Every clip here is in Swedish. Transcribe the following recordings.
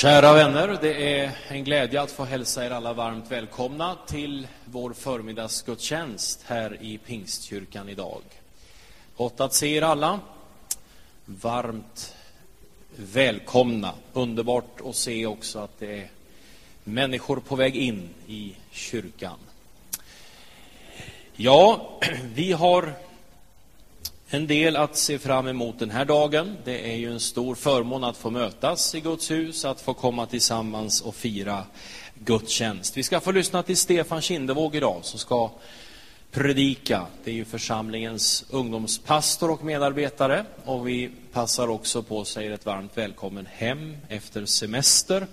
Kära vänner, det är en glädje att få hälsa er alla varmt välkomna till vår förmiddagsgudstjänst här i Pingstkyrkan idag. Gott att se er alla. Varmt välkomna. Underbart att se också att det är människor på väg in i kyrkan. Ja, vi har en del att se fram emot den här dagen. Det är ju en stor förmån att få mötas i Guds hus, att få komma tillsammans och fira gudstjänst. Vi ska få lyssna till Stefan Kindevåg idag som ska predika. Det är ju församlingens ungdomspastor och medarbetare och vi passar också på att säga ett varmt välkommen hem efter semester.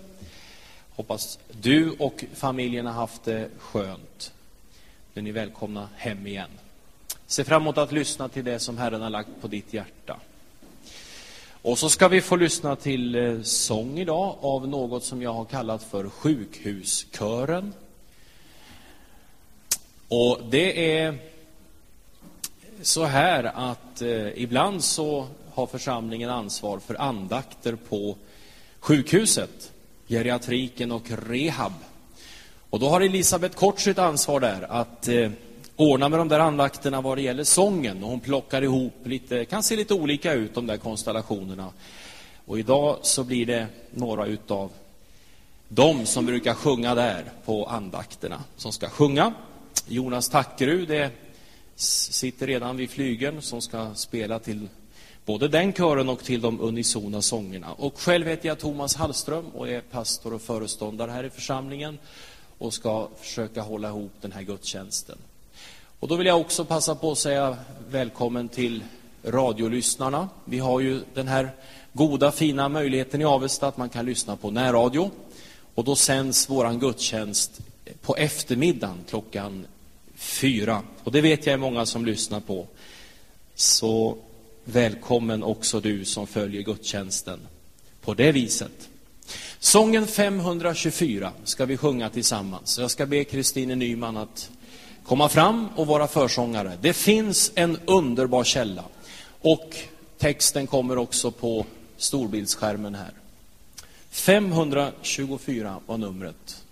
Hoppas du och familjen har haft det skönt. Nu är ni välkomna hem igen. Se fram emot att lyssna till det som Herren har lagt på ditt hjärta. Och så ska vi få lyssna till eh, sång idag av något som jag har kallat för sjukhuskören. Och det är så här att eh, ibland så har församlingen ansvar för andakter på sjukhuset, geriatriken och rehab. Och då har Elisabeth Kort sitt ansvar där att eh, ordna med de där andakterna vad det gäller sången. Och hon plockar ihop lite, kan se lite olika ut de där konstellationerna. Och idag så blir det några utav de som brukar sjunga där på andakterna som ska sjunga. Jonas Tackerud det sitter redan vid flygeln som ska spela till både den kören och till de unisona sångerna. Och själv heter jag Thomas Hallström och är pastor och föreståndare här i församlingen och ska försöka hålla ihop den här gudstjänsten. Och då vill jag också passa på att säga välkommen till radiolyssnarna. Vi har ju den här goda, fina möjligheten i Avesta att man kan lyssna på närradio. Och då sänds våran gudstjänst på eftermiddagen klockan fyra. Och det vet jag är många som lyssnar på. Så välkommen också du som följer gudstjänsten på det viset. Sången 524 ska vi sjunga tillsammans. Jag ska be Kristine Nyman att komma fram och vara försångare. Det finns en underbar källa. Och texten kommer också på storbildsskärmen här. 524 var numret.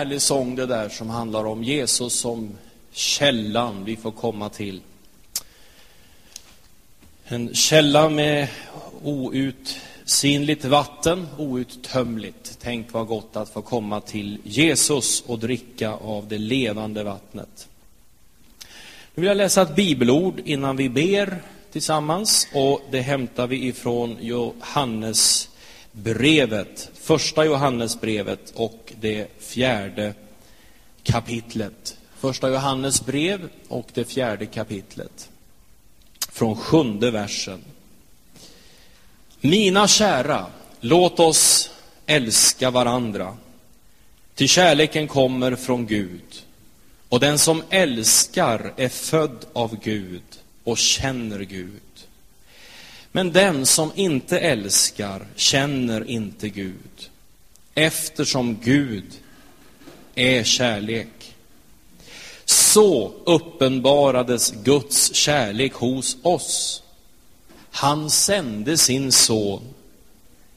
Härlig sång det där som handlar om Jesus som källan vi får komma till. En källa med outsinligt vatten, outtömligt. Tänk vad gott att få komma till Jesus och dricka av det levande vattnet. Nu vill jag läsa ett bibelord innan vi ber tillsammans och det hämtar vi ifrån Johannesbrevet, första Johannesbrevet och det fjärde kapitlet. Första Johannes brev och det fjärde kapitlet. Från sjunde versen. Mina kära, låt oss älska varandra. Till kärleken kommer från Gud. Och den som älskar är född av Gud och känner Gud. Men den som inte älskar känner inte Gud, eftersom Gud är kärlek. Så uppenbarades Guds kärlek hos oss. Han sände sin son,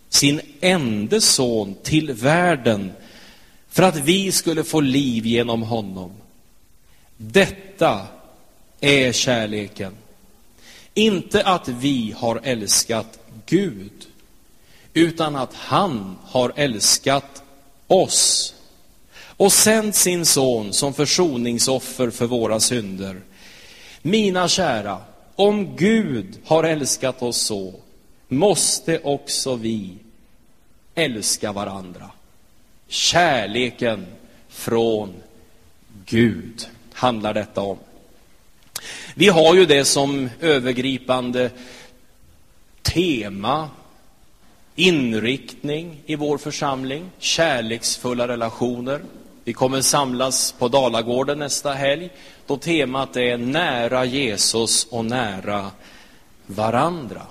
sin enda son, till världen för att vi skulle få liv genom honom. Detta är kärleken. Inte att vi har älskat Gud, utan att han har älskat oss och sänt sin son som försoningsoffer för våra synder. Mina kära, om Gud har älskat oss så, måste också vi älska varandra. Kärleken från Gud handlar detta om. Vi har ju det som övergripande tema, inriktning i vår församling, kärleksfulla relationer. Vi kommer samlas på Dalagården nästa helg, då temat är nära Jesus och nära varandra.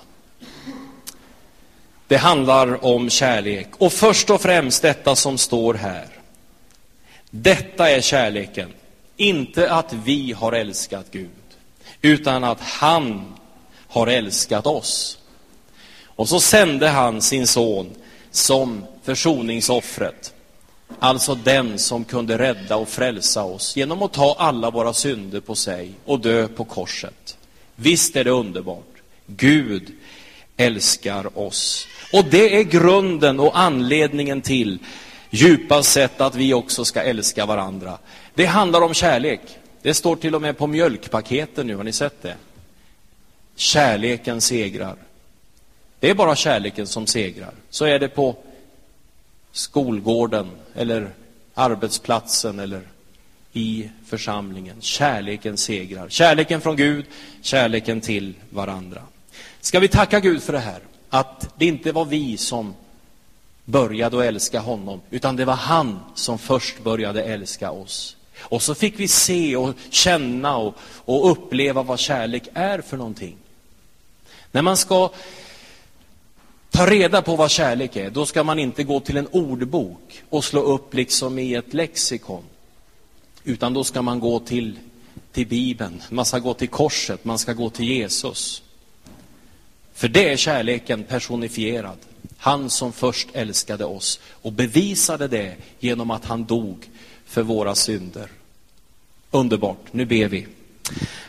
Det handlar om kärlek, och först och främst detta som står här. Detta är kärleken, inte att vi har älskat Gud utan att han har älskat oss. Och så sände han sin son som försoningsoffret, alltså den som kunde rädda och frälsa oss genom att ta alla våra synder på sig och dö på korset. Visst är det underbart? Gud älskar oss. Och det är grunden och anledningen till djupast sett att vi också ska älska varandra. Det handlar om kärlek. Det står till och med på mjölkpaketen nu, har ni sett det? Kärleken segrar. Det är bara kärleken som segrar. Så är det på skolgården eller arbetsplatsen eller i församlingen. Kärleken segrar. Kärleken från Gud, kärleken till varandra. Ska vi tacka Gud för det här? Att det inte var vi som började att älska honom, utan det var han som först började älska oss. Och så fick vi se och känna och, och uppleva vad kärlek är för någonting. När man ska ta reda på vad kärlek är, då ska man inte gå till en ordbok och slå upp liksom i ett lexikon. Utan då ska man gå till, till Bibeln, man ska gå till korset, man ska gå till Jesus. För det är kärleken personifierad. Han som först älskade oss och bevisade det genom att han dog för våra synder. Underbart, nu ber vi.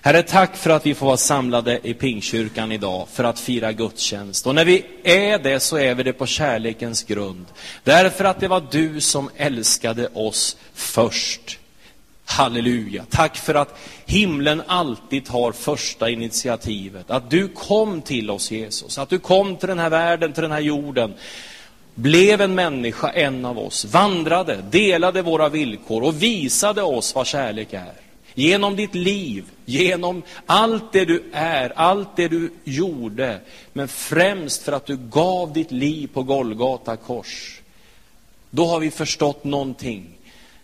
Herre, tack för att vi får vara samlade i Pingkyrkan idag för att fira gudstjänst. Och när vi är det så är vi det på kärlekens grund. Därför att det var du som älskade oss först. Halleluja. Tack för att himlen alltid tar första initiativet. Att du kom till oss Jesus, att du kom till den här världen, till den här jorden blev en människa, en av oss, vandrade, delade våra villkor och visade oss vad kärlek är. Genom ditt liv, genom allt det du är, allt det du gjorde, men främst för att du gav ditt liv på Golgata kors. Då har vi förstått någonting,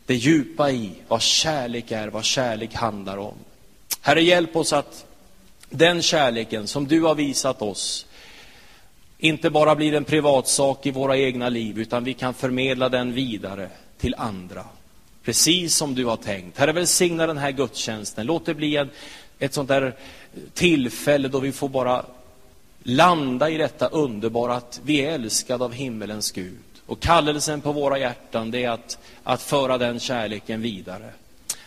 det djupa i vad kärlek är, vad kärlek handlar om. Herre, hjälp oss att den kärleken som du har visat oss, inte bara blir en privatsak i våra egna liv, utan vi kan förmedla den vidare till andra. Precis som du har tänkt. Herre, välsigna den här gudstjänsten. Låt det bli en, ett sånt där tillfälle då vi får bara landa i detta underbara att vi är älskade av himmelens Gud. Och kallelsen på våra hjärtan, det är att, att föra den kärleken vidare.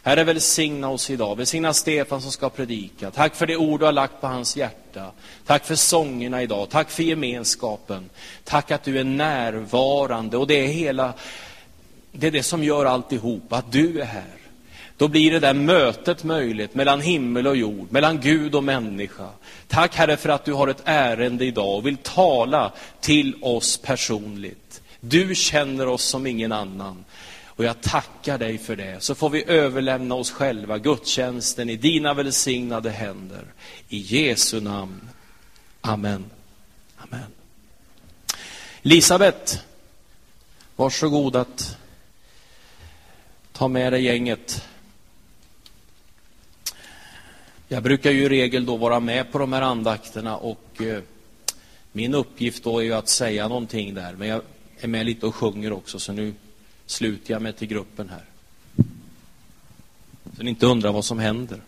Herre, välsigna oss idag. Välsigna Stefan som ska predika. Tack för det ord du har lagt på hans hjärta. Tack för sångerna idag. Tack för gemenskapen. Tack att du är närvarande. Och det är hela, det är det som gör alltihop, att du är här. Då blir det där mötet möjligt mellan himmel och jord, mellan Gud och människa. Tack Herre för att du har ett ärende idag och vill tala till oss personligt. Du känner oss som ingen annan. Och jag tackar dig för det. Så får vi överlämna oss själva, gudstjänsten, i dina välsignade händer. I Jesu namn. Amen. Amen. Elisabet, varsågod att ta med dig gänget. Jag brukar ju i regel då vara med på de här andakterna och eh, min uppgift då är ju att säga någonting där, men jag är med lite och sjunger också, så nu sluter jag mig till gruppen här. Så ni inte undrar vad som händer.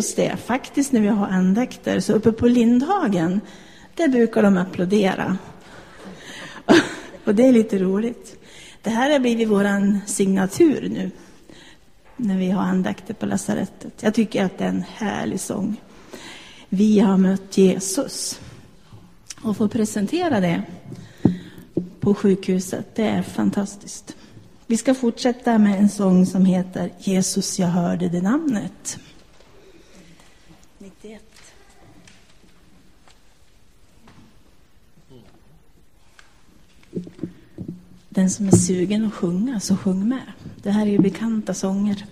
Just det, faktiskt när vi har andakter, så uppe på Lindhagen, där brukar de applådera. Och det är lite roligt. Det här har blivit vår signatur nu, när vi har andakter på lasarettet. Jag tycker att det är en härlig sång. Vi har mött Jesus. Och få presentera det på sjukhuset, det är fantastiskt. Vi ska fortsätta med en sång som heter Jesus, jag hörde det namnet. Den som är sugen att sjunga, så sjung med. Det här är ju bekanta sånger.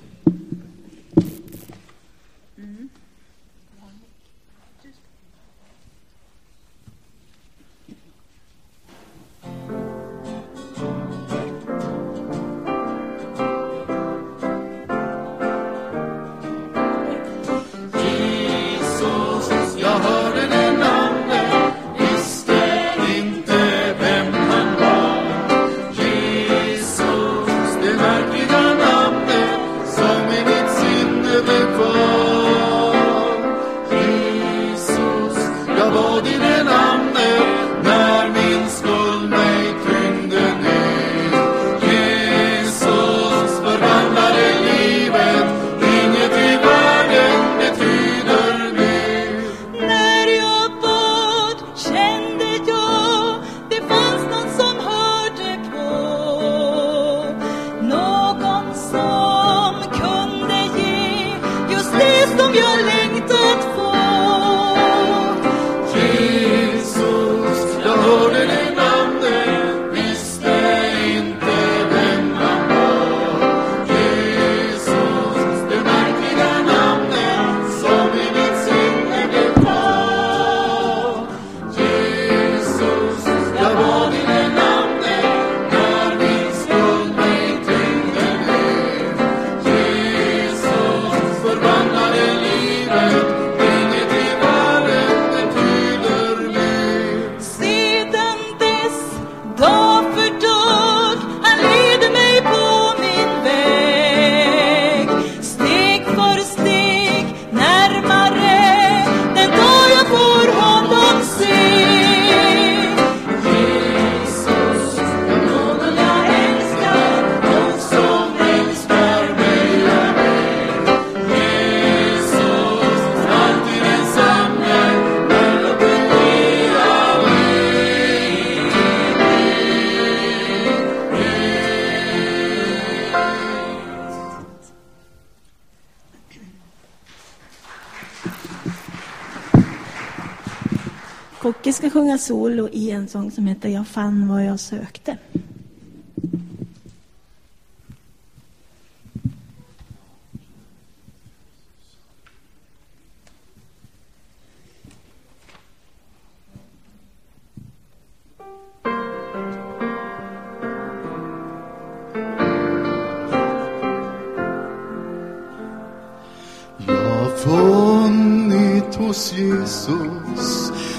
Sjunga solo i en sång som heter Jag fann vad jag sökte.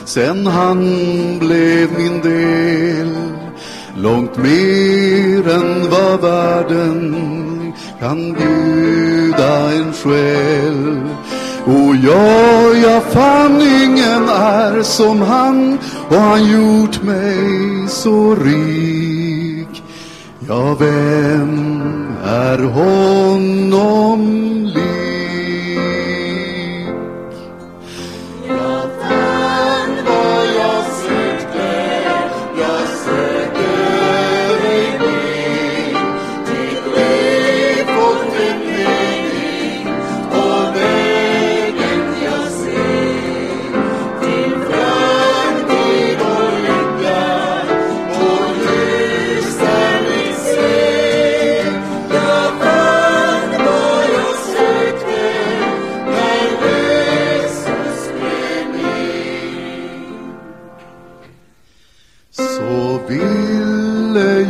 Sen han blev min del långt mer än vad världen kan bjuda en själ och ja, jag fann ingen är som han och han gjort mig så rik Ja, vem är honom lik?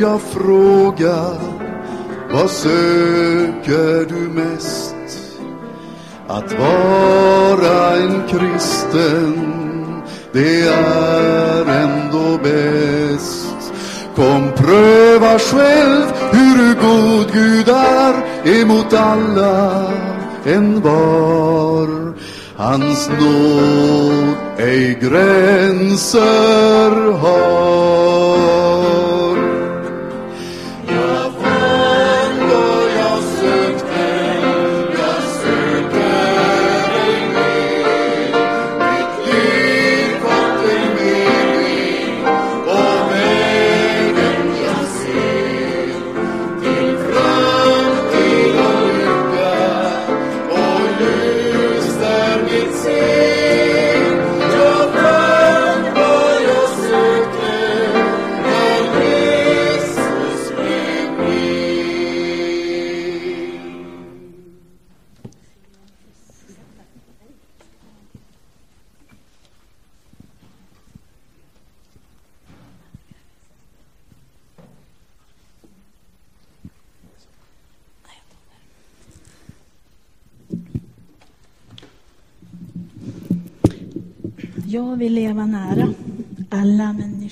Jag fråga vad söker du mest? Att vara en kristen det är ändå bäst. Kom pröva själv hur god Gud är emot alla en var. Hans nåd ej gränser har.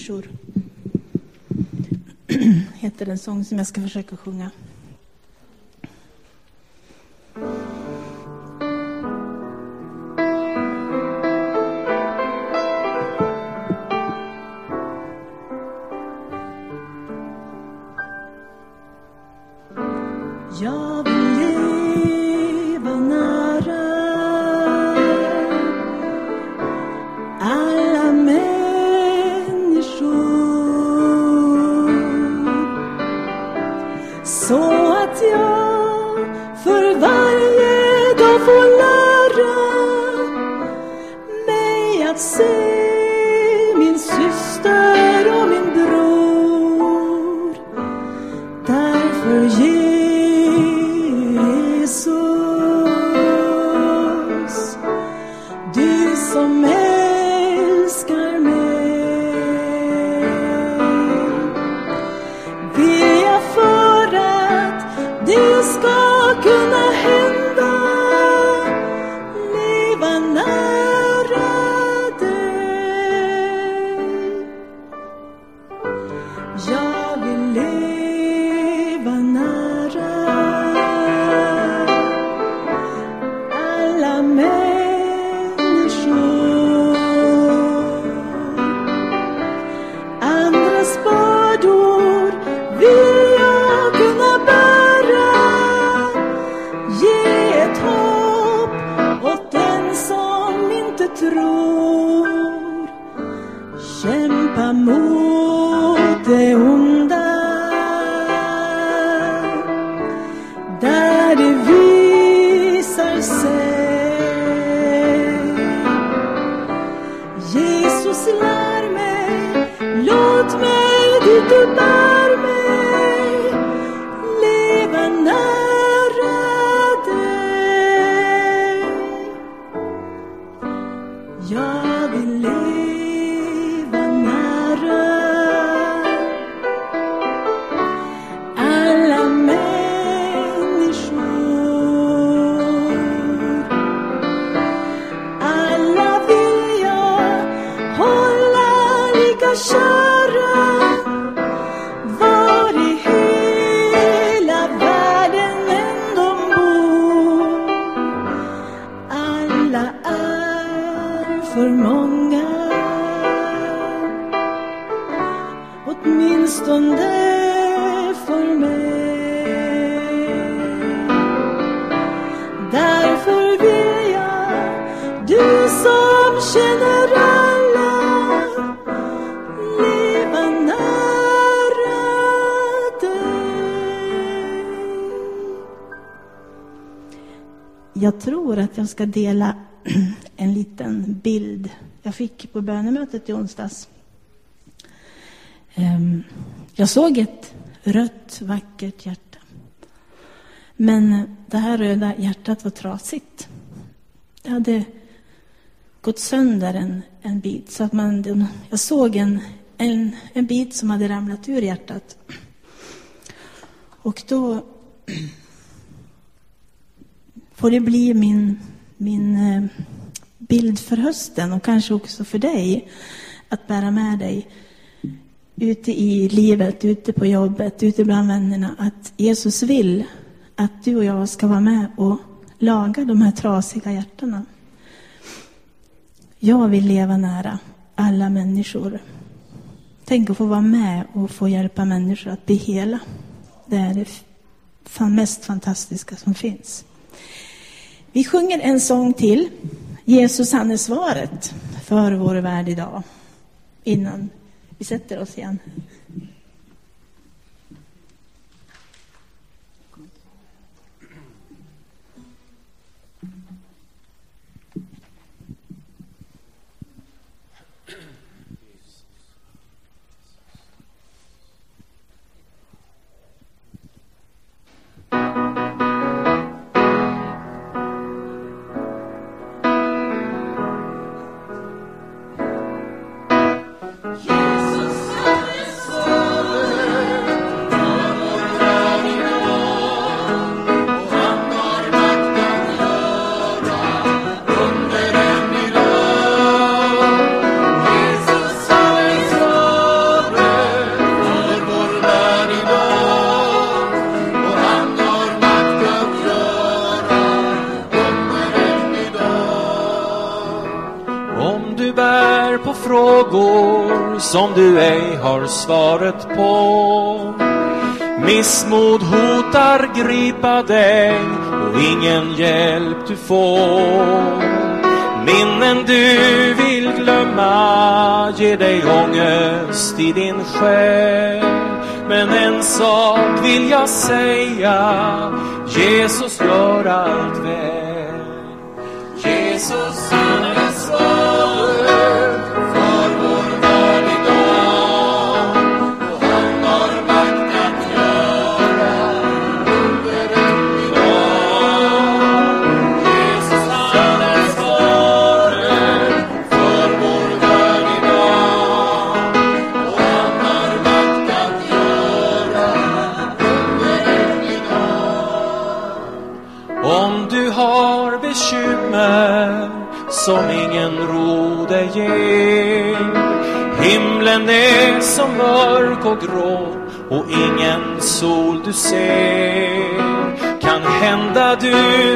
Människor. heter en sång som jag ska försöka sjunga. Jag ska dela en liten bild jag fick på bönemötet i onsdags. Ehm, jag såg ett rött, vackert hjärta. Men det här röda hjärtat var trasigt. Det hade gått sönder en, en bit. Så att man, jag såg en, en, en bit som hade ramlat ur hjärtat. Och då får det bli min, min eh, bild för hösten och kanske också för dig att bära med dig ute i livet, ute på jobbet, ute bland vännerna, att Jesus vill att du och jag ska vara med och laga de här trasiga hjärtana. Jag vill leva nära alla människor. Tänk att få vara med och få hjälpa människor att bli hela. Det är det mest fantastiska som finns. Vi sjunger en sång till. Jesus han är svaret för vår värld idag. Innan vi sätter oss igen. Som du ej har svaret på. Missmod hotar gripa dig och ingen hjälp du får. Minnen du vill glömma ger dig ångest i din själ. Men en sak vill jag säga Jesus gör allt så mörk och grå och ingen sol du ser. Kan hända du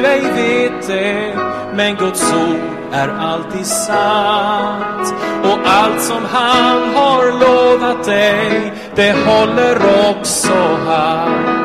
ej vet det men Guds ord är alltid sant. Och allt som han har lovat dig det håller också han.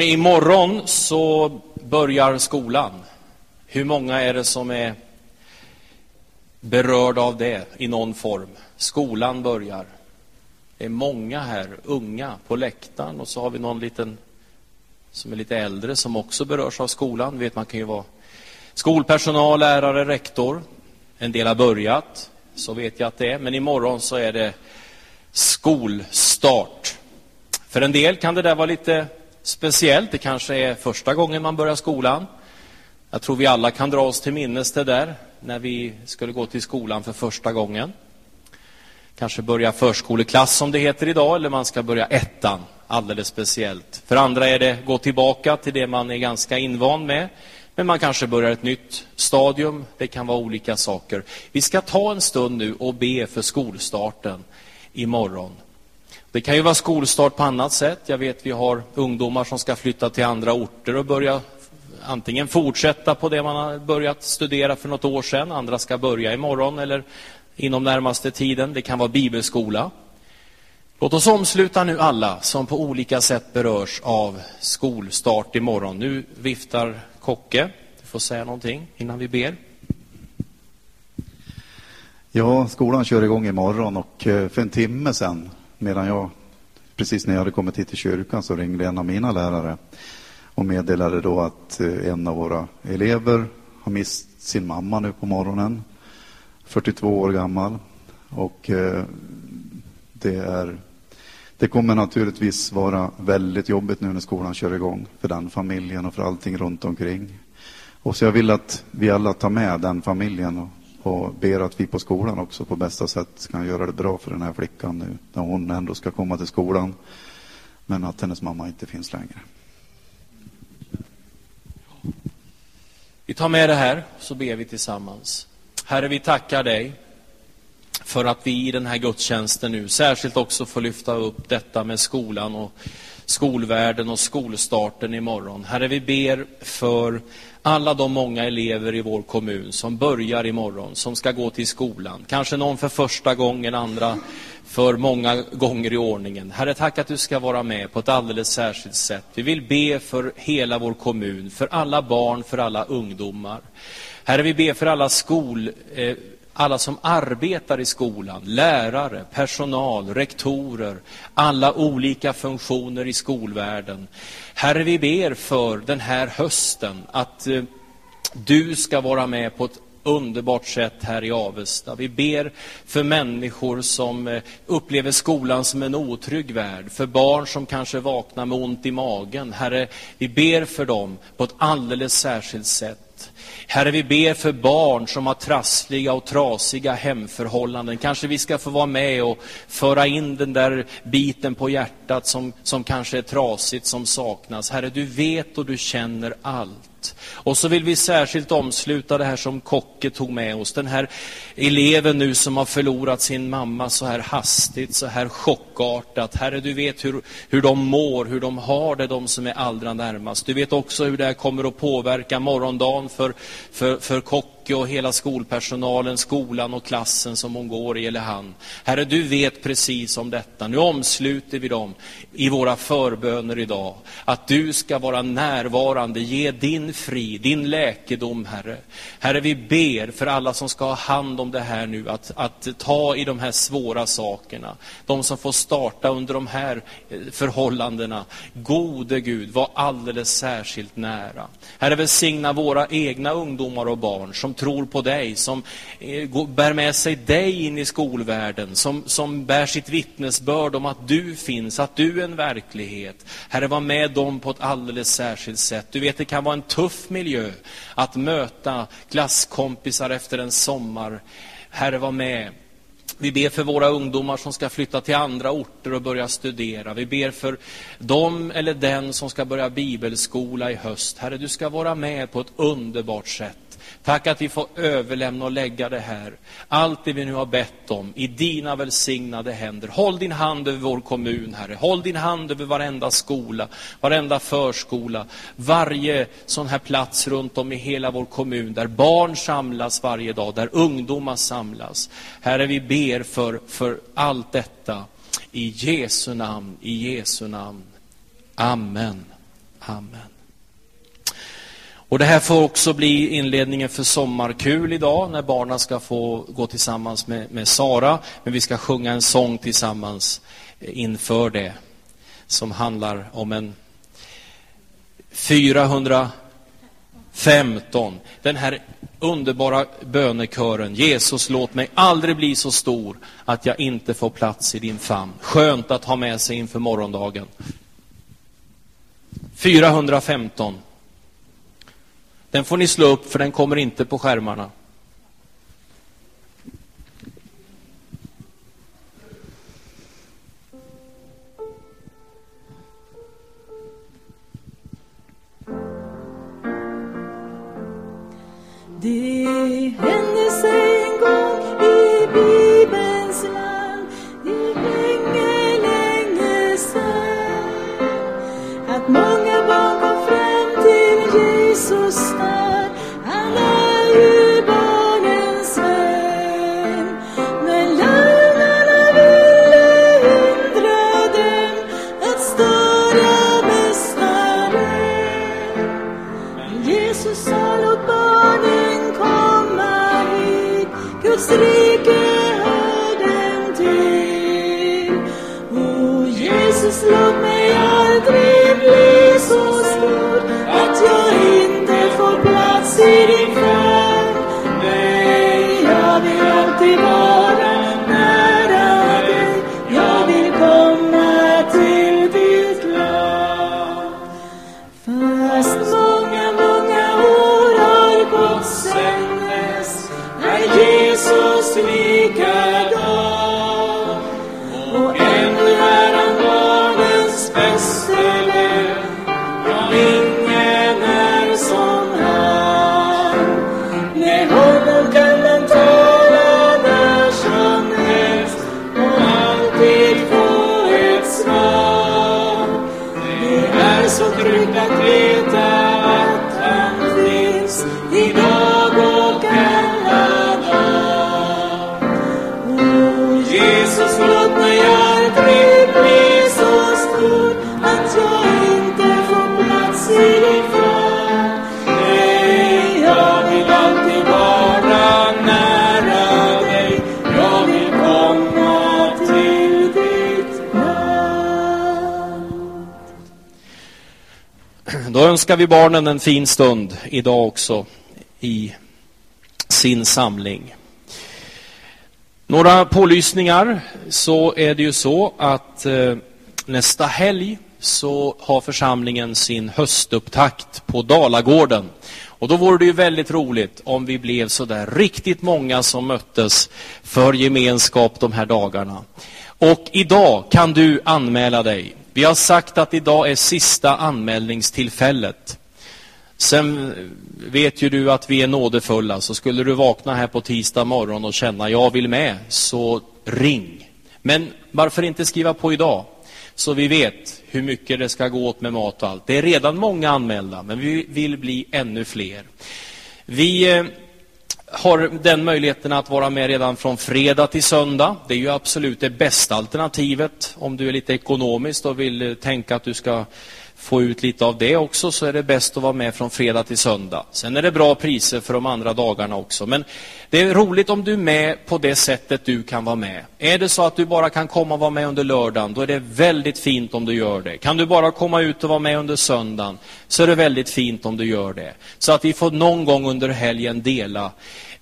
Hörrni, imorgon så börjar skolan. Hur många är det som är berörda av det i någon form? Skolan börjar. Det är många här, unga, på läktaren och så har vi någon liten som är lite äldre som också berörs av skolan. Vet, man kan ju vara skolpersonal, lärare, rektor. En del har börjat, så vet jag att det är. Men imorgon så är det skolstart För en del kan det där vara lite speciellt. Det kanske är första gången man börjar skolan. Jag tror vi alla kan dra oss till minnes det där när vi skulle gå till skolan för första gången. Kanske börja förskoleklass som det heter idag, eller man ska börja ettan alldeles speciellt. För andra är det gå tillbaka till det man är ganska invand med. Men man kanske börjar ett nytt stadium. Det kan vara olika saker. Vi ska ta en stund nu och be för skolstarten imorgon. Det kan ju vara skolstart på annat sätt. Jag vet vi har ungdomar som ska flytta till andra orter och börja antingen fortsätta på det man har börjat studera för något år sedan. Andra ska börja imorgon eller inom närmaste tiden. Det kan vara bibelskola. Låt oss omsluta nu alla som på olika sätt berörs av skolstart imorgon. Nu viftar Kocke. Du får säga någonting innan vi ber. Ja, skolan kör igång imorgon och eh, för en timme sedan, medan jag, precis när jag hade kommit hit till kyrkan, så ringde en av mina lärare och meddelade då att eh, en av våra elever har mist sin mamma nu på morgonen, 42 år gammal. Och eh, det, är, det kommer naturligtvis vara väldigt jobbigt nu när skolan kör igång för den familjen och för allting runt omkring. Och så jag vill att vi alla tar med den familjen och, och ber att vi på skolan också på bästa sätt kan göra det bra för den här flickan nu när hon ändå ska komma till skolan. Men att hennes mamma inte finns längre. Vi tar med det här, så ber vi tillsammans. Herre, vi tackar dig för att vi i den här gudstjänsten nu särskilt också får lyfta upp detta med skolan och skolvärlden och skolstarten imorgon. Herre, vi ber för alla de många elever i vår kommun som börjar imorgon, som ska gå till skolan. Kanske någon för första gången, andra för många gånger i ordningen. Herre, tack att du ska vara med på ett alldeles särskilt sätt. Vi vill be för hela vår kommun, för alla barn, för alla ungdomar. Herre, vi ber för alla skol... Eh, alla som arbetar i skolan, lärare, personal, rektorer, alla olika funktioner i skolvärlden. Herre, vi ber för den här hösten att eh, du ska vara med på ett underbart sätt här i Avesta. Vi ber för människor som eh, upplever skolan som en otrygg värld, för barn som kanske vaknar med ont i magen. Herre, vi ber för dem på ett alldeles särskilt sätt. Herre, vi ber för barn som har trassliga och trasiga hemförhållanden. Kanske vi ska få vara med och föra in den där biten på hjärtat som, som kanske är trasigt, som saknas. Herre, du vet och du känner allt. Och så vill vi särskilt omsluta det här som Kocke tog med oss. Den här eleven nu som har förlorat sin mamma så här hastigt, så här chockartat. Herre, du vet hur, hur de mår, hur de har det, de som är allra närmast. Du vet också hur det här kommer att påverka morgondagen för, för, för Kocke och hela skolpersonalen, skolan och klassen som hon går i eller han. Herre, du vet precis om detta. Nu omsluter vi dem i våra förböner idag. Att du ska vara närvarande, ge din frid, din läkedom, Herre. Herre, vi ber för alla som ska ha hand om det här nu, att, att ta i de här svåra sakerna. De som får starta under de här eh, förhållandena. Gode Gud, var alldeles särskilt nära. Herre, välsigna våra egna ungdomar och barn som tror på dig, som eh, bär med sig dig in i skolvärlden, som, som bär sitt vittnesbörd om att du finns, att du är en verklighet. Herre, var med dem på ett alldeles särskilt sätt. Du vet, det kan vara en tuff miljö att möta klasskompisar efter en sommar. Herre, var med. Vi ber för våra ungdomar som ska flytta till andra orter och börja studera. Vi ber för dem eller den som ska börja bibelskola i höst. Herre, du ska vara med på ett underbart sätt. Tack att vi får överlämna och lägga det här, allt det vi nu har bett om, i dina välsignade händer. Håll din hand över vår kommun, Herre. Håll din hand över varenda skola, varenda förskola, varje sån här plats runt om i hela vår kommun, där barn samlas varje dag, där ungdomar samlas. Herre, vi ber för, för allt detta. I Jesu namn, i Jesu namn. Amen. Amen. Och Det här får också bli inledningen för sommarkul idag när barnen ska få gå tillsammans med, med Sara. Men vi ska sjunga en sång tillsammans eh, inför det som handlar om en 400 15. Den här underbara bönekören. Jesus, låt mig aldrig bli så stor att jag inte får plats i din famn. Skönt att ha med sig inför morgondagen. 415. Den får ni slå upp för den kommer inte på skärmarna. Det hände sig en gång i Bibelns land, det länge, länge sedan, att många Jesus där. Önskar vi barnen en fin stund idag också i sin samling. Några pålysningar så är det ju så att eh, nästa helg så har församlingen sin höstupptakt på Dalagården. Och då vore det ju väldigt roligt om vi blev så där riktigt många som möttes för gemenskap de här dagarna. Och idag kan du anmäla dig. Vi har sagt att idag är sista anmälningstillfället. Sen vet ju du att vi är nådefulla, så skulle du vakna här på tisdag morgon och känna jag vill med, så ring. Men varför inte skriva på idag? Så vi vet hur mycket det ska gå åt med mat och allt. Det är redan många anmälda, men vi vill bli ännu fler. Vi eh, har den möjligheten att vara med redan från fredag till söndag. Det är ju absolut det bästa alternativet. Om du är lite ekonomisk och vill tänka att du ska få ut lite av det också så är det bäst att vara med från fredag till söndag. Sen är det bra priser för de andra dagarna också. Men det är roligt om du är med på det sättet du kan vara med. Är det så att du bara kan komma och vara med under lördagen, då är det väldigt fint om du gör det. Kan du bara komma ut och vara med under söndagen, så är det väldigt fint om du gör det. Så att vi får någon gång under helgen dela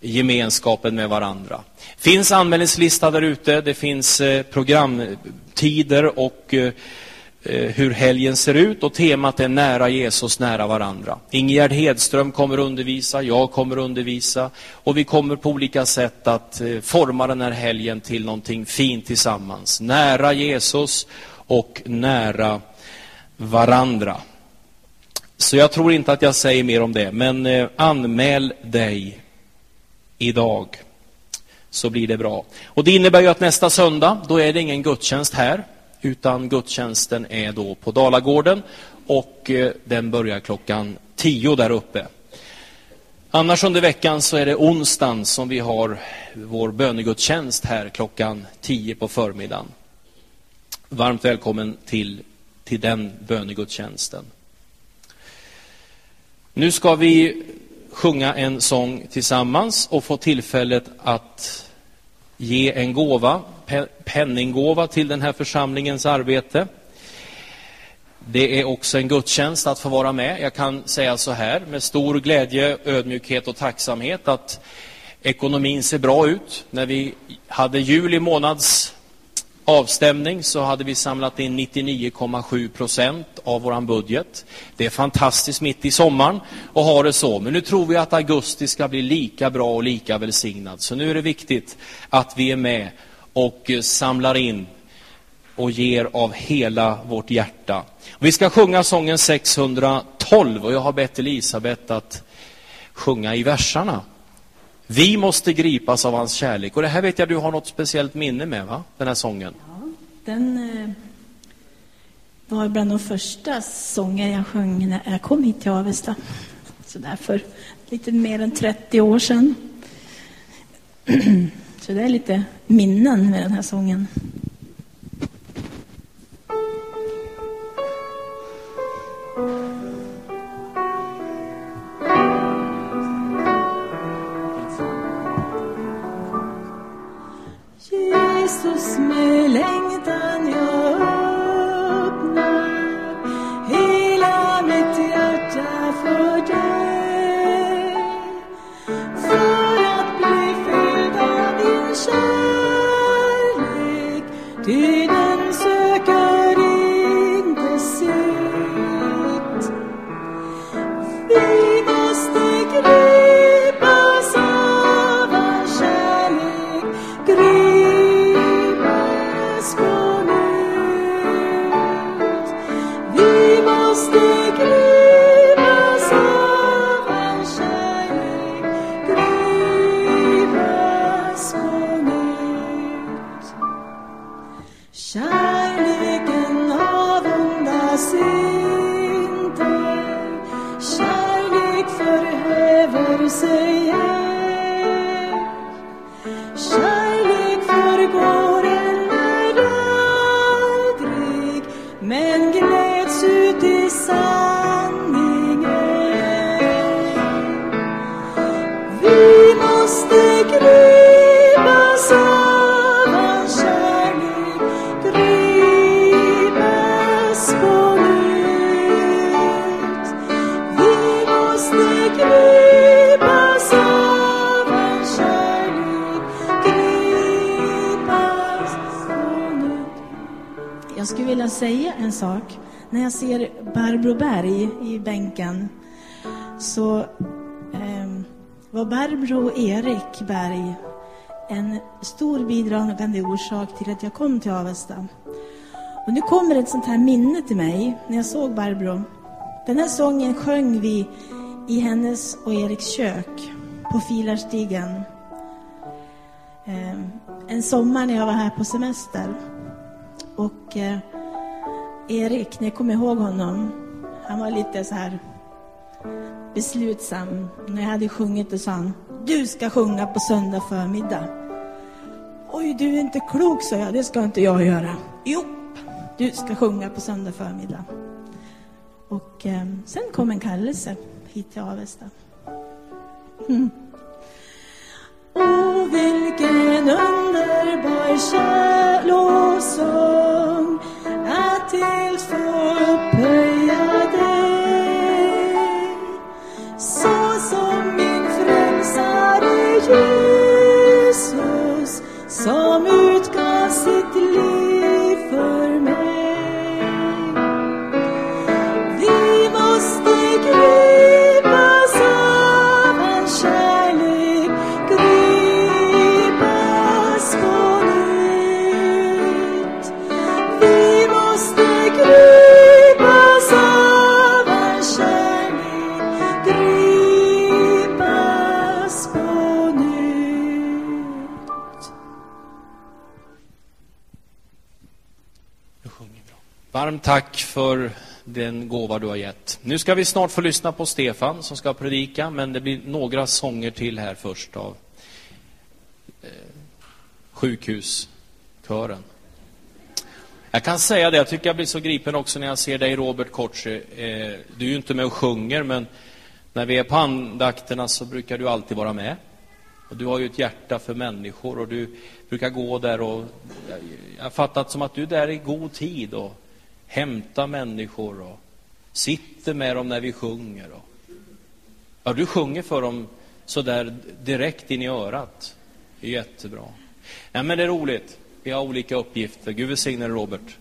gemenskapen med varandra. finns anmälningslista där ute, det finns eh, programtider och eh, Eh, hur helgen ser ut och temat är nära Jesus, nära varandra. Ingegerd Hedström kommer undervisa, jag kommer undervisa och vi kommer på olika sätt att eh, forma den här helgen till någonting fint tillsammans. Nära Jesus och nära varandra. Så jag tror inte att jag säger mer om det, men eh, anmäl dig idag så blir det bra. Och Det innebär ju att nästa söndag, då är det ingen gudstjänst här utan gudstjänsten är då på Dalagården och eh, den börjar klockan 10 där uppe. Annars under veckan så är det onsdagen som vi har vår bönegudstjänst här klockan 10 på förmiddagen. Varmt välkommen till, till den bönegudstjänsten. Nu ska vi sjunga en sång tillsammans och få tillfället att ge en gåva, penninggåva till den här församlingens arbete. Det är också en gudstjänst att få vara med. Jag kan säga så här med stor glädje, ödmjukhet och tacksamhet att ekonomin ser bra ut. När vi hade juli månads avstämning så hade vi samlat in 99,7 procent av vår budget. Det är fantastiskt mitt i sommaren och ha det så. Men nu tror vi att augusti ska bli lika bra och lika välsignad. Så nu är det viktigt att vi är med och eh, samlar in och ger av hela vårt hjärta. Vi ska sjunga sången 612 och jag har bett Elisabet att sjunga i versarna. Vi måste gripas av hans kärlek. Och det här vet jag du har något speciellt minne med, va? Den här sången. Ja, den eh, var bland de första sånger jag sjöng när jag kom hit till Avesta. Så där för lite mer än 30 år sedan. Så det är lite minnen med den här sången. Jesus med längtan bidragande orsak till att jag kom till Avesta. Och nu kommer ett sånt här minne till mig när jag såg Barbro. Den här sången sjöng vi i hennes och Eriks kök på Filarstigen. Ehm, en sommar när jag var här på semester. Och eh, Erik, när jag kommer ihåg honom, han var lite så här beslutsam. När jag hade sjungit och sa han, du ska sjunga på söndag förmiddag. Oj, du är inte klok, sa jag, det ska inte jag göra. Jo, du ska sjunga på söndag förmiddag. Och eh, sen kom en kallelse hit till Avesta. Mm. Åh, vilken underbar kärlovsång Varmt tack för den gåva du har gett. Nu ska vi snart få lyssna på Stefan som ska predika, men det blir några sånger till här först av eh, sjukhuskören. Jag kan säga det, jag tycker jag blir så gripen också när jag ser dig Robert Kortse. Eh, du är ju inte med och sjunger, men när vi är på andakterna så brukar du alltid vara med. Och du har ju ett hjärta för människor och du brukar gå där och jag har fattat som att du är där i god tid och hämtar människor och sitter med dem när vi sjunger. Och, ja, du sjunger för dem så där direkt in i örat. Det är jättebra. Ja, men det är roligt. Vi har olika uppgifter. Gud välsigne dig, Robert.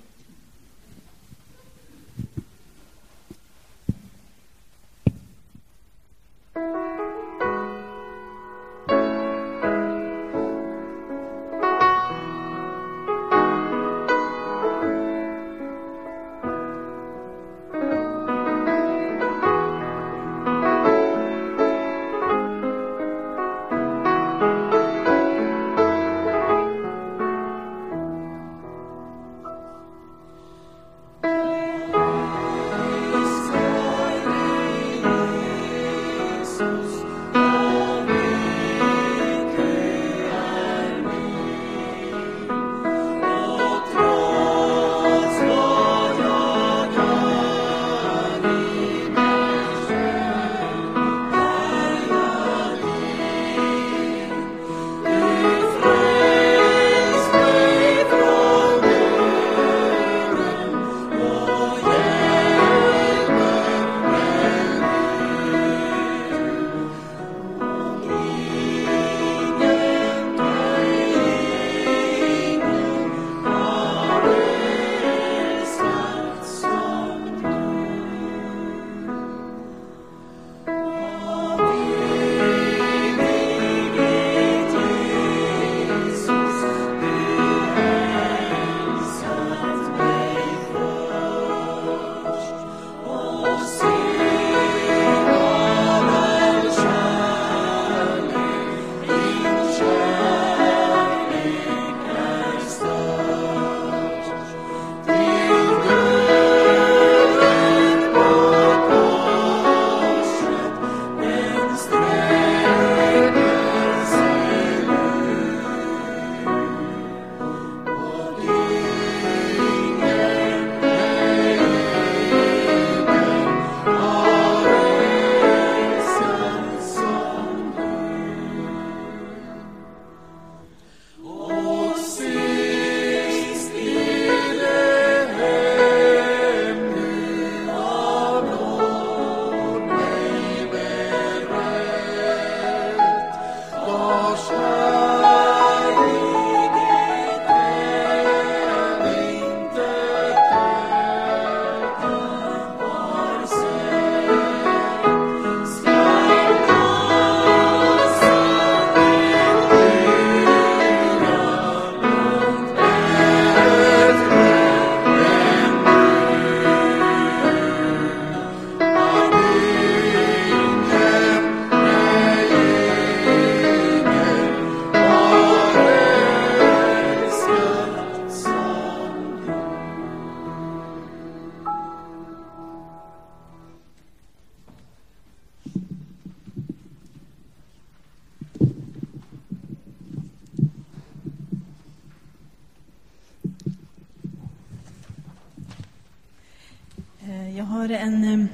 Var det en...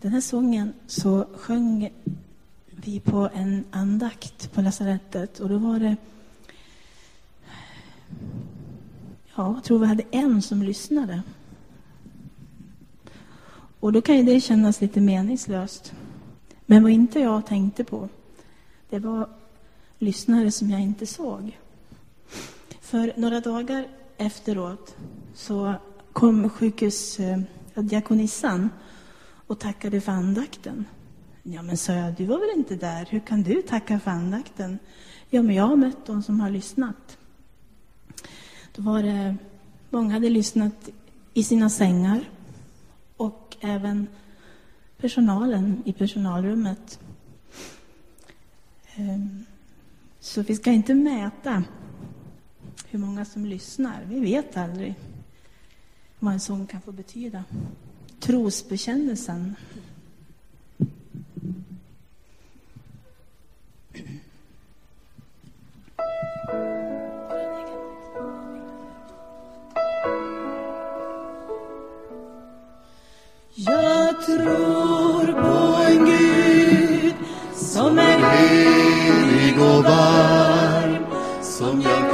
Den här sången så sjöng vi på en andakt på lasarettet och då var det... Ja, jag tror vi hade en som lyssnade. Och då kan ju det kännas lite meningslöst. Men vad inte jag tänkte på, det var lyssnare som jag inte såg. För några dagar efteråt så kom sjukhus diakonissan, och tackade för andakten. Ja, men sa jag, du var väl inte där? Hur kan du tacka för andakten? Ja, men jag har mött de som har lyssnat. Då var det, många hade lyssnat i sina sängar och även personalen i personalrummet. Ehm, så vi ska inte mäta hur många som lyssnar. Vi vet aldrig vad en sång kan få betyda. Trosbekännelsen. Jag tror på en Gud som är helig och varm som jag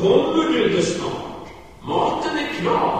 Kommer du inte snart? Maten är klar.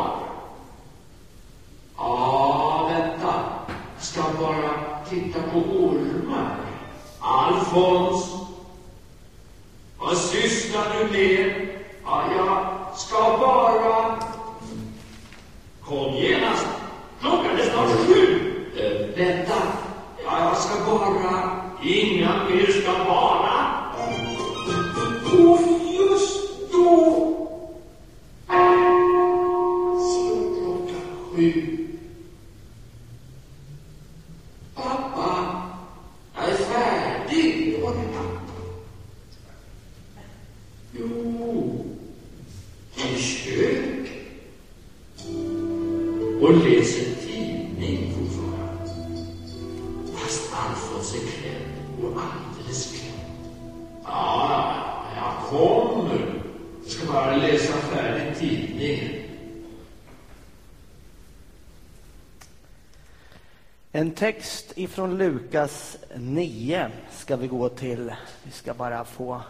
Från Lukas 9 ska vi gå till. Vi ska bara få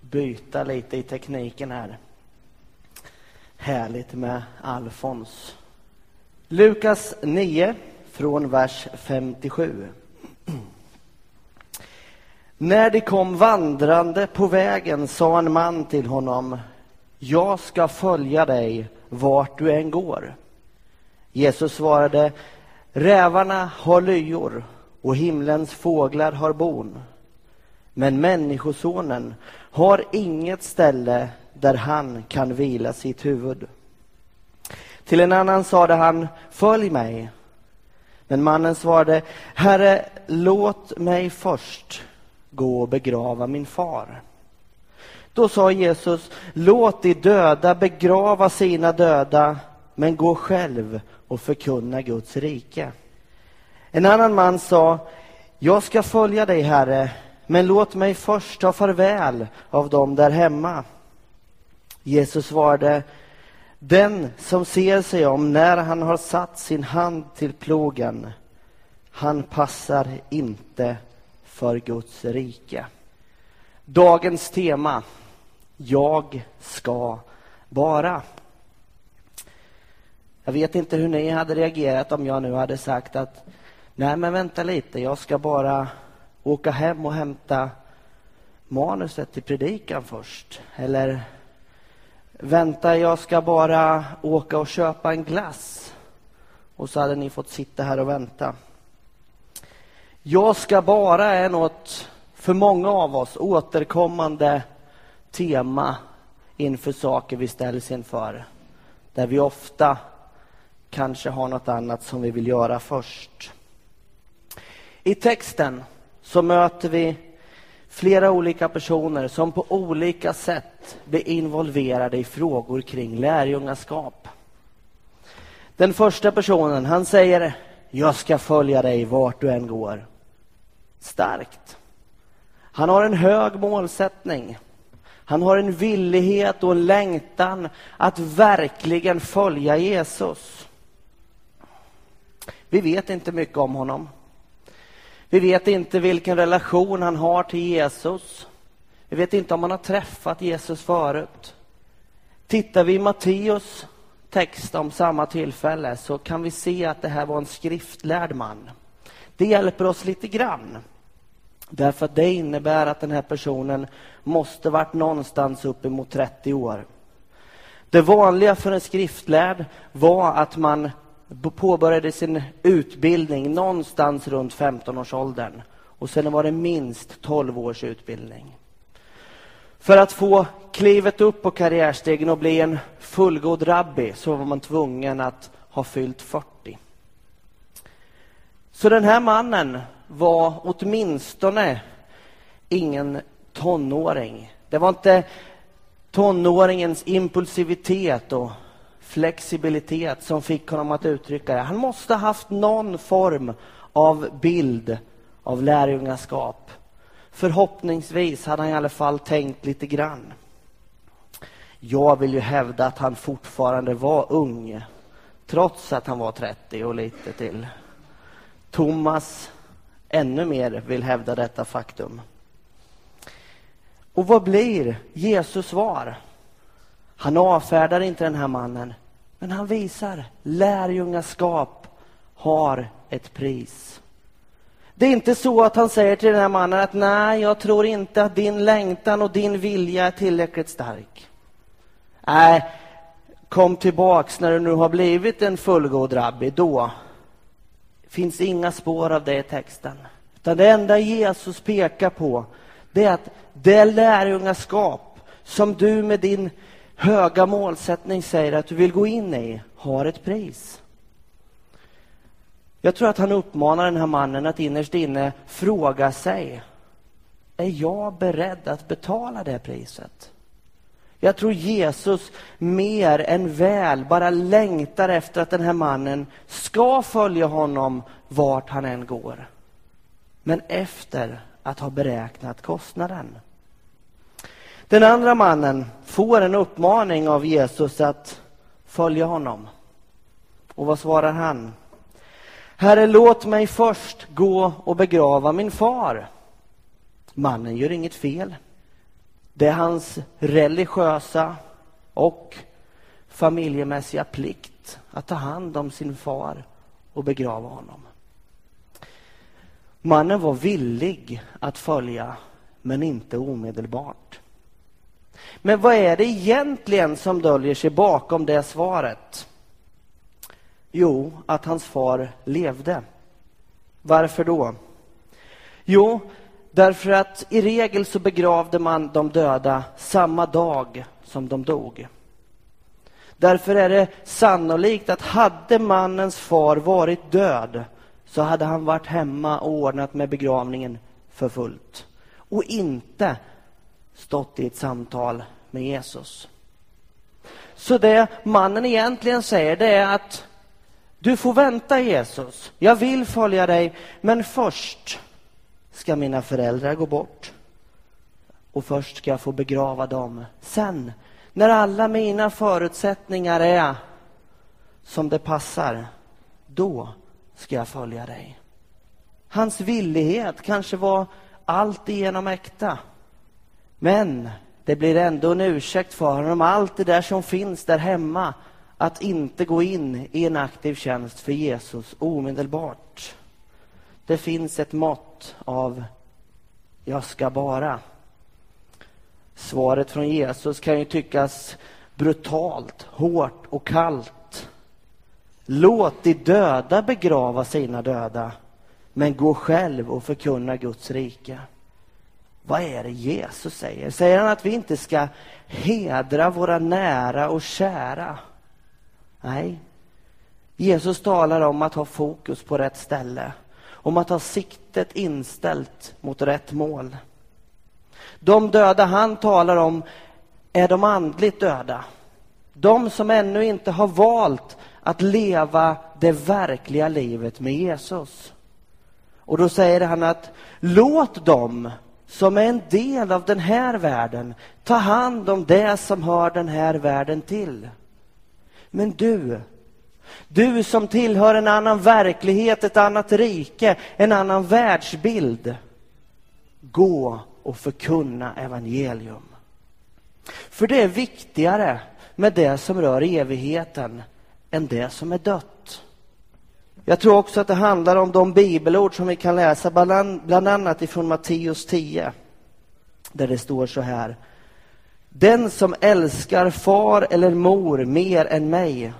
byta lite i tekniken här. Härligt med Alfons. Lukas 9 från vers 57. När de kom vandrande på vägen sa en man till honom Jag ska följa dig vart du än går. Jesus svarade Rävarna har lyor och himlens fåglar har bon. Men Människosonen har inget ställe där han kan vila sitt huvud. Till en annan sade han, följ mig. Men mannen svarade, Herre, låt mig först gå och begrava min far. Då sa Jesus, låt de döda begrava sina döda, men gå själv och förkunna Guds rike. En annan man sa, jag ska följa dig, Herre, men låt mig först ta farväl av dem där hemma. Jesus svarade, den som ser sig om när han har satt sin hand till plogen, han passar inte för Guds rike. Dagens tema, jag ska bara. Jag vet inte hur ni hade reagerat om jag nu hade sagt att nej men vänta lite, jag ska bara åka hem och hämta manuset till predikan först. Eller vänta, jag ska bara åka och köpa en glass. Och så hade ni fått sitta här och vänta. Jag ska bara är något för många av oss återkommande tema inför saker vi ställs inför. Där vi ofta kanske har något annat som vi vill göra först. I texten så möter vi flera olika personer som på olika sätt blir involverade i frågor kring lärjungaskap. Den första personen, han säger jag ska följa dig vart du än går. Starkt. Han har en hög målsättning. Han har en villighet och en längtan att verkligen följa Jesus. Vi vet inte mycket om honom. Vi vet inte vilken relation han har till Jesus. Vi vet inte om han har träffat Jesus förut. Tittar vi i Matteus text om samma tillfälle så kan vi se att det här var en skriftlärd man. Det hjälper oss lite grann. Därför att det innebär att den här personen måste varit någonstans uppemot 30 år. Det vanliga för en skriftlärd var att man påbörjade sin utbildning någonstans runt 15-årsåldern. Och sen var det minst 12 års utbildning. För att få klivet upp på karriärstegen och bli en fullgod rabbi så var man tvungen att ha fyllt 40. Så den här mannen var åtminstone ingen tonåring. Det var inte tonåringens impulsivitet och flexibilitet som fick honom att uttrycka det. Han måste ha haft någon form av bild av lärjungaskap. Förhoppningsvis hade han i alla fall tänkt lite grann. Jag vill ju hävda att han fortfarande var ung, trots att han var 30 och lite till. Thomas ännu mer vill hävda detta faktum. Och vad blir Jesus svar? Han avfärdar inte den här mannen, men han visar lärjungaskap har ett pris. Det är inte så att han säger till den här mannen att nej, jag tror inte att din längtan och din vilja är tillräckligt stark. Nej, kom tillbaks när du nu har blivit en fullgod rabbi, då finns inga spår av det i texten. Utan det enda Jesus pekar på, det är att det lärjungaskap som du med din höga målsättning säger att du vill gå in i, har ett pris. Jag tror att han uppmanar den här mannen att innerst inne fråga sig, är jag beredd att betala det priset? Jag tror Jesus mer än väl bara längtar efter att den här mannen ska följa honom vart han än går. Men efter att ha beräknat kostnaden. Den andra mannen får en uppmaning av Jesus att följa honom. Och vad svarar han? Herre, låt mig först gå och begrava min far. Mannen gör inget fel. Det är hans religiösa och familjemässiga plikt att ta hand om sin far och begrava honom. Mannen var villig att följa, men inte omedelbart. Men vad är det egentligen som döljer sig bakom det svaret? Jo, att hans far levde. Varför då? Jo, därför att i regel så begravde man de döda samma dag som de dog. Därför är det sannolikt att hade mannens far varit död så hade han varit hemma och ordnat med begravningen för fullt. Och inte stått i ett samtal med Jesus. Så det mannen egentligen säger det är att du får vänta Jesus, jag vill följa dig, men först ska mina föräldrar gå bort. Och först ska jag få begrava dem. Sen, när alla mina förutsättningar är som det passar, då ska jag följa dig. Hans villighet kanske var allt igenom äkta. Men det blir ändå en ursäkt för honom, allt det där som finns där hemma, att inte gå in i en aktiv tjänst för Jesus omedelbart. Det finns ett mått av jag ska bara. Svaret från Jesus kan ju tyckas brutalt, hårt och kallt. Låt de döda begrava sina döda, men gå själv och förkunna Guds rike. Vad är det Jesus säger? Säger han att vi inte ska hedra våra nära och kära? Nej. Jesus talar om att ha fokus på rätt ställe, om att ha siktet inställt mot rätt mål. De döda han talar om är de andligt döda. De som ännu inte har valt att leva det verkliga livet med Jesus. Och då säger han att låt dem som är en del av den här världen ta hand om det som hör den här världen till. Men du, du som tillhör en annan verklighet, ett annat rike, en annan världsbild. Gå och förkunna evangelium. För det är viktigare med det som rör evigheten än det som är dött. Jag tror också att det handlar om de bibelord som vi kan läsa bland annat ifrån Matteus 10. Där det står så här. Den som älskar far eller mor mer än mig,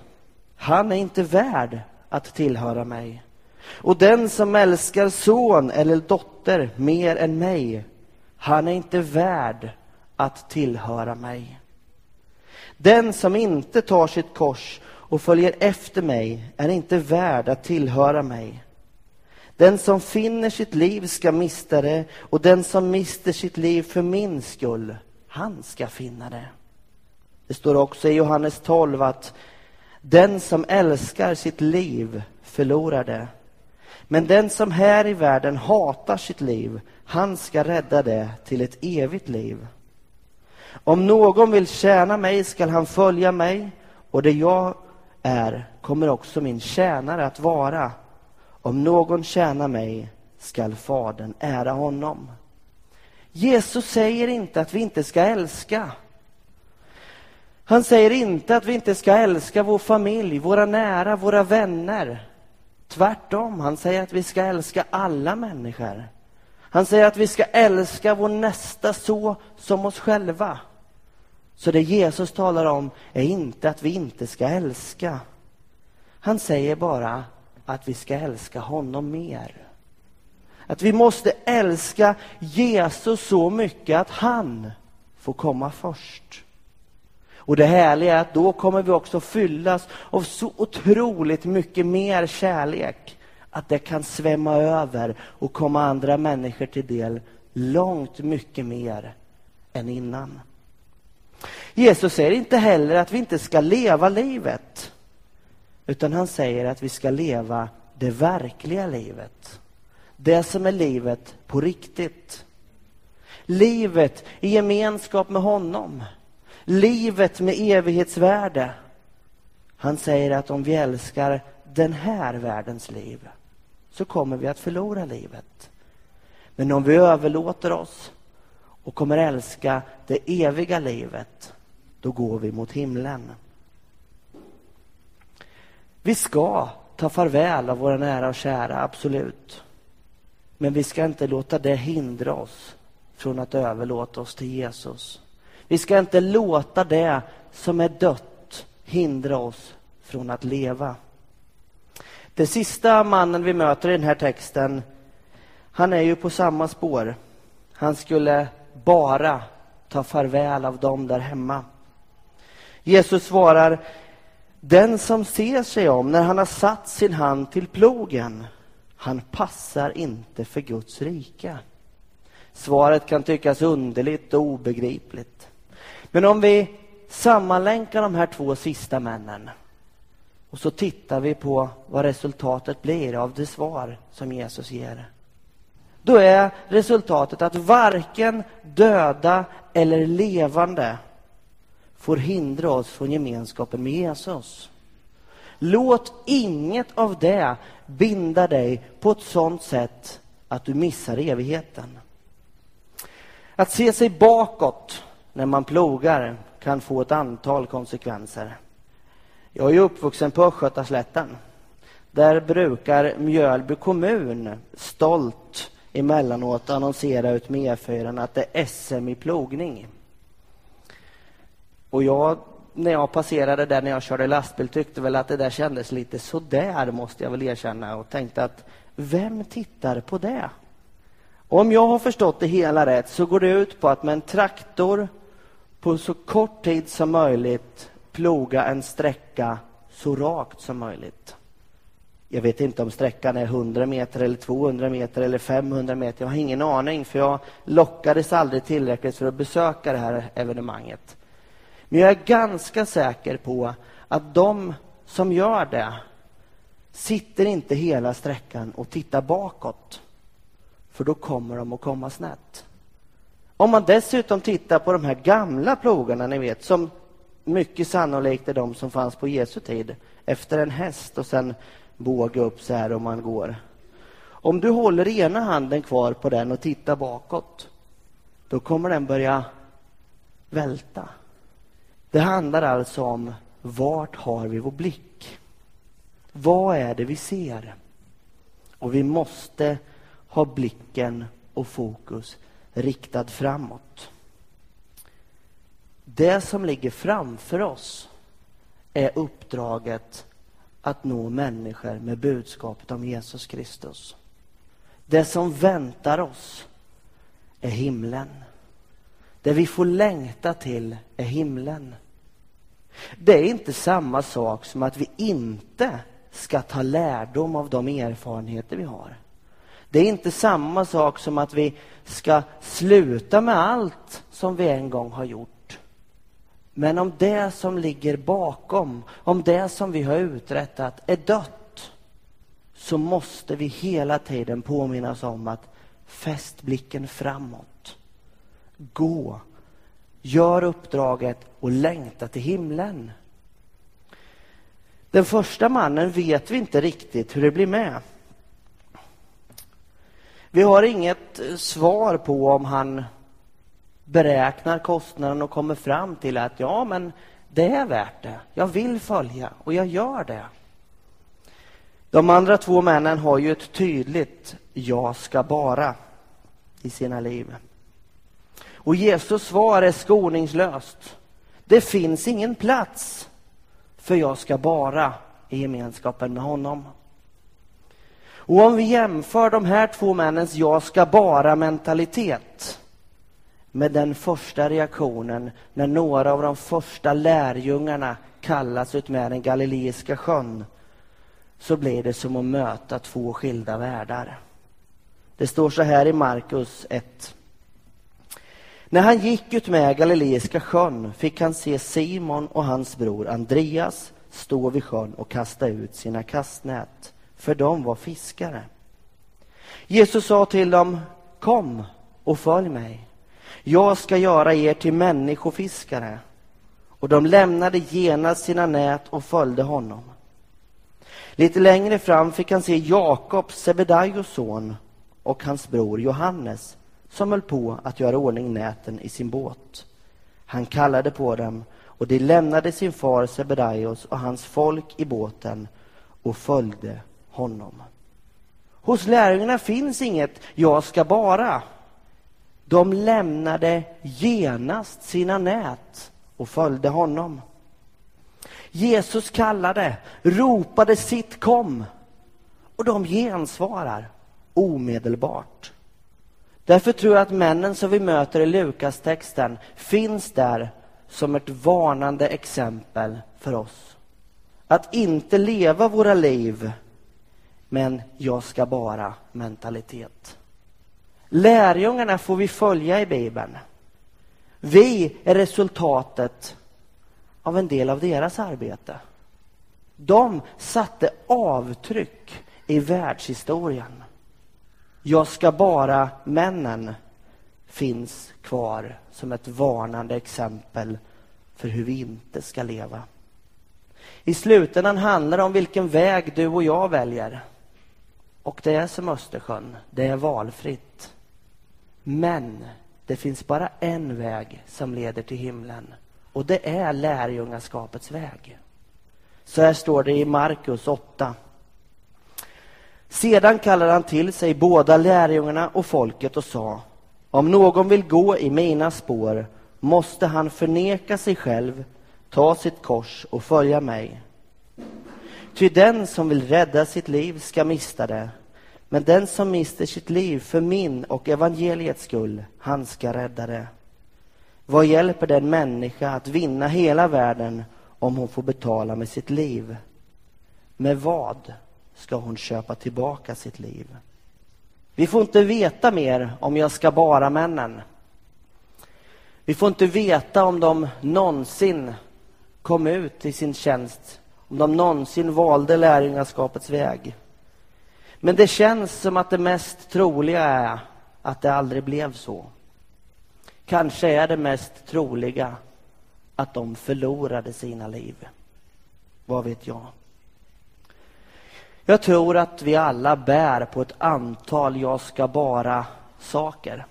han är inte värd att tillhöra mig. Och den som älskar son eller dotter mer än mig, han är inte värd att tillhöra mig. Den som inte tar sitt kors och följer efter mig är inte värd att tillhöra mig. Den som finner sitt liv ska mista det och den som mister sitt liv för min skull, han ska finna det. Det står också i Johannes 12 att den som älskar sitt liv förlorar det. Men den som här i världen hatar sitt liv, han ska rädda det till ett evigt liv. Om någon vill tjäna mig skall han följa mig och det jag är kommer också min tjänare att vara. Om någon tjänar mig skall Fadern ära honom. Jesus säger inte att vi inte ska älska. Han säger inte att vi inte ska älska vår familj, våra nära, våra vänner. Tvärtom, han säger att vi ska älska alla människor. Han säger att vi ska älska vår nästa så som oss själva. Så det Jesus talar om är inte att vi inte ska älska. Han säger bara att vi ska älska honom mer. Att vi måste älska Jesus så mycket att han får komma först. Och det härliga är att då kommer vi också fyllas av så otroligt mycket mer kärlek att det kan svämma över och komma andra människor till del långt mycket mer än innan. Jesus säger inte heller att vi inte ska leva livet. Utan han säger att vi ska leva det verkliga livet. Det som är livet på riktigt. Livet i gemenskap med honom. Livet med evighetsvärde. Han säger att om vi älskar den här världens liv så kommer vi att förlora livet. Men om vi överlåter oss och kommer älska det eviga livet, då går vi mot himlen. Vi ska ta farväl av våra nära och kära, absolut. Men vi ska inte låta det hindra oss från att överlåta oss till Jesus. Vi ska inte låta det som är dött hindra oss från att leva. Den sista mannen vi möter i den här texten, han är ju på samma spår. Han skulle bara ta farväl av dem där hemma. Jesus svarar, den som ser sig om när han har satt sin hand till plogen, han passar inte för Guds rike. Svaret kan tyckas underligt och obegripligt. Men om vi sammanlänkar de här två sista männen och så tittar vi på vad resultatet blir av det svar som Jesus ger. Då är resultatet att varken döda eller levande får hindra oss från gemenskapen med Jesus. Låt inget av det binda dig på ett sådant sätt att du missar evigheten. Att se sig bakåt när man plogar kan få ett antal konsekvenser. Jag är uppvuxen på Östgötaslätten. Där brukar Mjölby kommun stolt emellanåt annonsera ut med E4 att det är SM i plogning. Och jag, när jag passerade där när jag körde lastbil tyckte väl att det där kändes lite sådär, måste jag väl erkänna. Och tänkte att vem tittar på det? Om jag har förstått det hela rätt så går det ut på att med en traktor på så kort tid som möjligt ploga en sträcka så rakt som möjligt. Jag vet inte om sträckan är 100 meter, eller 200 meter eller 500 meter. Jag har ingen aning, för jag lockades aldrig tillräckligt för att besöka det här evenemanget. Men jag är ganska säker på att de som gör det sitter inte hela sträckan och tittar bakåt. För då kommer de att komma snett. Om man dessutom tittar på de här gamla plogarna, ni vet, som mycket sannolikt är de som fanns på Jesu tid, efter en häst och sen båge upp så här om man går. Om du håller ena handen kvar på den och tittar bakåt, då kommer den börja välta. Det handlar alltså om vart har vi vår blick? Vad är det vi ser? Och vi måste ha blicken och fokus riktad framåt. Det som ligger framför oss är uppdraget att nå människor med budskapet om Jesus Kristus. Det som väntar oss är himlen. Det vi får längta till är himlen. Det är inte samma sak som att vi inte ska ta lärdom av de erfarenheter vi har. Det är inte samma sak som att vi ska sluta med allt som vi en gång har gjort. Men om det som ligger bakom, om det som vi har uträttat är dött, så måste vi hela tiden påminnas om att fäst blicken framåt. Gå. Gör uppdraget och längta till himlen. Den första mannen vet vi inte riktigt hur det blir med. Vi har inget eh, svar på om han beräknar kostnaden och kommer fram till att ja, men det är värt det. Jag vill följa och jag gör det. De andra två männen har ju ett tydligt jag ska bara i sina liv. Och Jesus svar är skoningslöst. Det finns ingen plats för jag ska bara i gemenskapen med honom. Och om vi jämför de här två männens jag ska bara-mentalitet med den första reaktionen när några av de första lärjungarna kallas ut med den galileiska sjön så blir det som att möta två skilda världar. Det står så här i Markus 1. När han gick ut med Galileiska sjön fick han se Simon och hans bror Andreas stå vid sjön och kasta ut sina kastnät för de var fiskare. Jesus sa till dem, kom och följ mig. Jag ska göra er till människofiskare. Och de lämnade genast sina nät och följde honom. Lite längre fram fick han se Jakob, Sebedaios son, och hans bror Johannes som höll på att göra ordning näten i sin båt. Han kallade på dem och de lämnade sin far Sebedaios och hans folk i båten och följde honom. Hos lärjungarna finns inget ”jag ska bara”. De lämnade genast sina nät och följde honom. Jesus kallade, ropade sitt kom och de gensvarar omedelbart. Därför tror jag att männen som vi möter i Lukas-texten finns där som ett varnande exempel för oss. Att inte leva våra liv men jag ska bara mentalitet. Lärjungarna får vi följa i Bibeln. Vi är resultatet av en del av deras arbete. De satte avtryck i världshistorien. Jag ska bara männen finns kvar som ett varnande exempel för hur vi inte ska leva. I slutändan handlar det om vilken väg du och jag väljer. Och det är som Östersjön, det är valfritt. Men det finns bara en väg som leder till himlen och det är lärjungaskapets väg. Så här står det i Markus 8. Sedan kallade han till sig båda lärjungarna och folket och sa om någon vill gå i mina spår måste han förneka sig själv, ta sitt kors och följa mig. Ty den som vill rädda sitt liv ska mista det, men den som mister sitt liv för min och evangeliets skull, han ska rädda det. Vad hjälper den människa att vinna hela världen om hon får betala med sitt liv? Med vad ska hon köpa tillbaka sitt liv? Vi får inte veta mer om jag ska bara männen. Vi får inte veta om de någonsin kom ut i sin tjänst, om de någonsin valde lärjungaskapets väg. Men det känns som att det mest troliga är att det aldrig blev så. Kanske är det mest troliga att de förlorade sina liv. Vad vet jag? Jag tror att vi alla bär på ett antal jag ska bara-saker.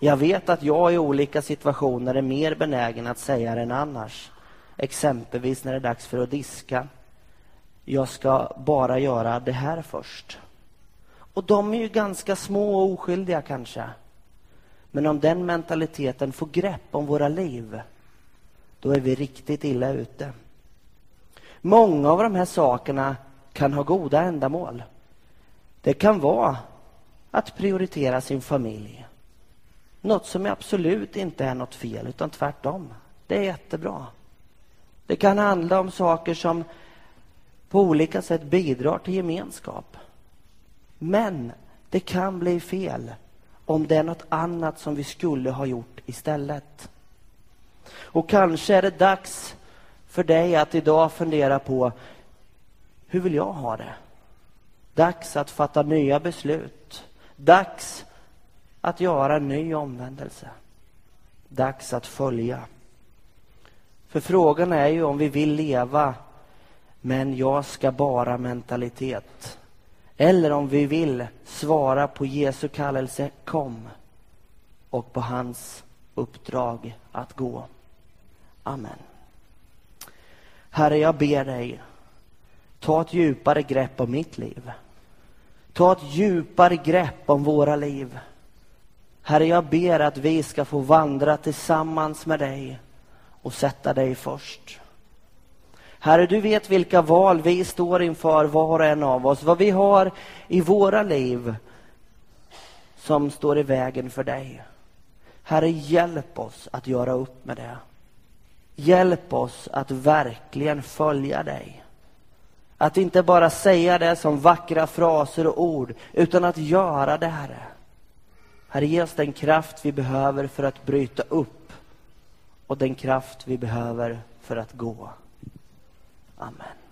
Jag vet att jag i olika situationer är mer benägen att säga det än annars. Exempelvis när det är dags för att diska. Jag ska bara göra det här först. Och de är ju ganska små och oskyldiga kanske. Men om den mentaliteten får grepp om våra liv, då är vi riktigt illa ute. Många av de här sakerna kan ha goda ändamål. Det kan vara att prioritera sin familj. Något som absolut inte är något fel, utan tvärtom. Det är jättebra. Det kan handla om saker som på olika sätt bidrar till gemenskap. Men det kan bli fel om det är något annat som vi skulle ha gjort istället. Och kanske är det dags för dig att idag fundera på hur vill jag ha det? Dags att fatta nya beslut. Dags att göra en ny omvändelse. Dags att följa. För frågan är ju om vi vill leva men jag ska bara mentalitet. Eller om vi vill svara på Jesu kallelse kom och på hans uppdrag att gå. Amen. Herre, jag ber dig, ta ett djupare grepp om mitt liv. Ta ett djupare grepp om våra liv. Herre, jag ber att vi ska få vandra tillsammans med dig och sätta dig först. Herre, du vet vilka val vi står inför, var och en av oss. Vad vi har i våra liv som står i vägen för dig. Herre, hjälp oss att göra upp med det. Hjälp oss att verkligen följa dig. Att inte bara säga det som vackra fraser och ord, utan att göra det, Herre. Herre, ge oss den kraft vi behöver för att bryta upp och den kraft vi behöver för att gå. Amen.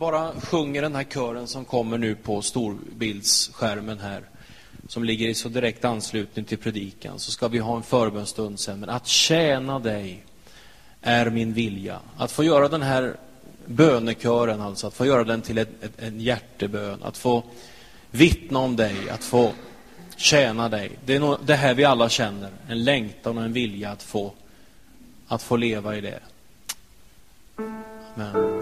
Bara sjunger den här kören som kommer nu på storbildsskärmen här som ligger i så direkt anslutning till predikan så ska vi ha en förbönstund sen. Men att tjäna dig är min vilja. Att få göra den här bönekören, alltså att få göra den till ett, ett, en hjärtebön, att få vittna om dig, att få tjäna dig. Det är nog det här vi alla känner, en längtan och en vilja att få, att få leva i det. Amen.